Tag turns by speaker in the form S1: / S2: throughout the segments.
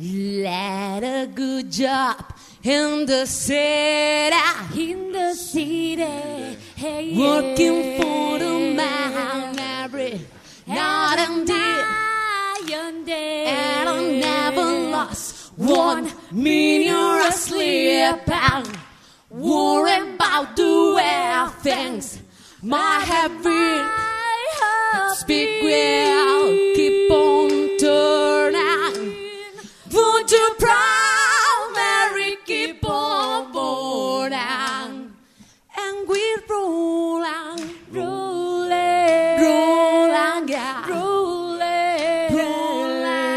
S1: Let a good job in the city.
S2: In the city, hey, yeah.
S1: Working for the man every night and day.
S2: And day.
S1: And I never lost one minute of sleep. And worry about the way things might have been. Speak well, roll Roland,
S2: Roland,
S1: Roland, yeah. Roland,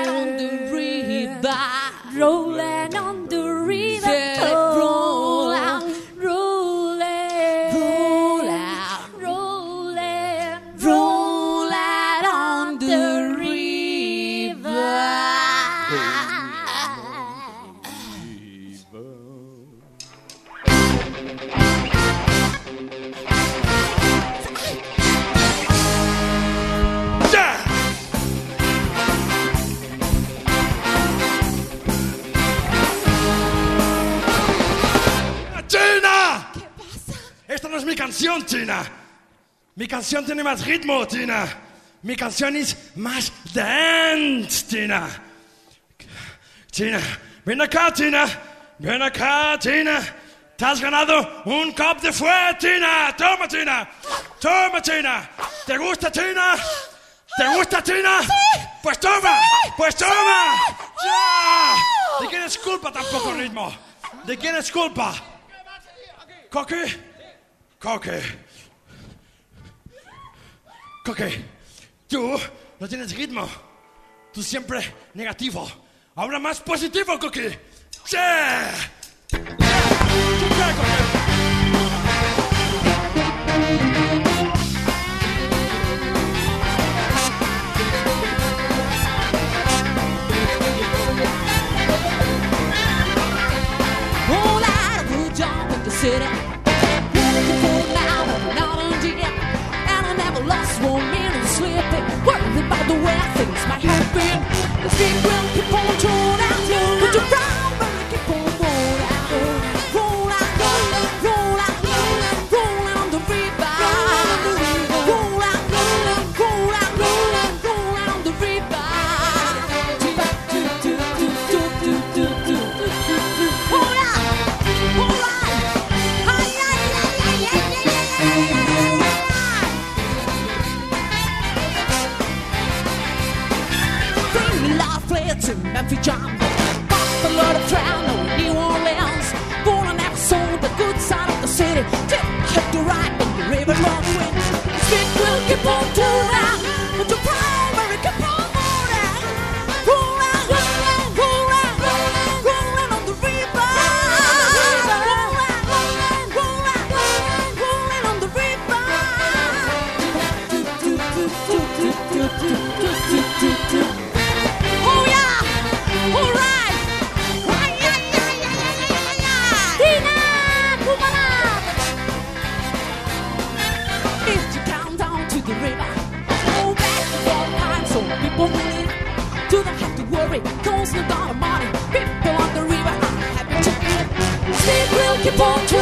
S1: on the river,
S2: Roland on the river,
S1: yeah. Roland,
S2: Roland,
S1: Roland,
S2: Roland,
S1: Roland on the river.
S3: river. Canción, China. Mi canción tiene más ritmo, China. Mi canción es más dance, China. China, ven acá, China. Ven acá, China. Te has ganado un cop de fuego, China. Toma, China. Toma, China. ¿Te gusta, China? ¿Te gusta, China? Pues toma. Pues toma. ¡Ya! ¿De quién es culpa tan poco ritmo? ¿De quién es culpa? Coque. Coque. Coque. Tú no tienes ritmo. Tú siempre negativo. Ahora más positivo, Coque. ¡Sí!
S1: City. slipping, worried about the weather. The river, go back four times so people believe. Do not have to worry, cause no dollar money. People on the river are happy to live. Sleep will keep on.